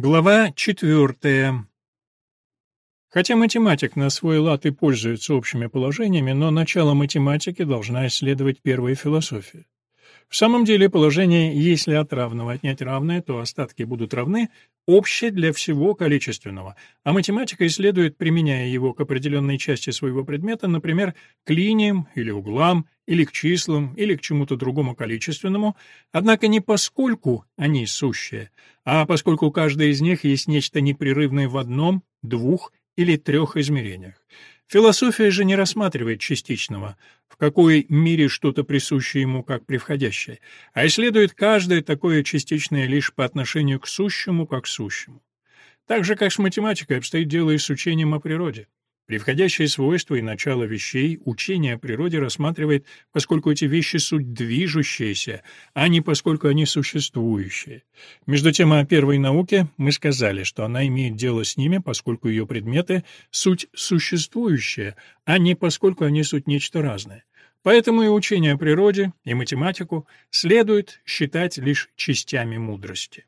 Глава четвертая. Хотя математик на свой лад и пользуется общими положениями, но начало математики должна исследовать первая философия. В самом деле положение «если от равного отнять равное, то остатки будут равны» общее для всего количественного, а математика исследует, применяя его к определенной части своего предмета, например, к линиям или углам, или к числам, или к чему-то другому количественному, однако не поскольку они сущие, а поскольку каждая из них есть нечто непрерывное в одном, двух или трех измерениях. Философия же не рассматривает частичного, в какой мере что-то присуще ему как превходящее, а исследует каждое такое частичное лишь по отношению к сущему как сущему. Так же, как с математикой обстоит дело и с учением о природе. Превходящие свойства и начало вещей учение о природе рассматривает, поскольку эти вещи суть движущиеся, а не поскольку они существующие. Между тем о первой науке мы сказали, что она имеет дело с ними, поскольку ее предметы — суть существующая, а не поскольку они суть нечто разное. Поэтому и учение о природе, и математику следует считать лишь частями мудрости.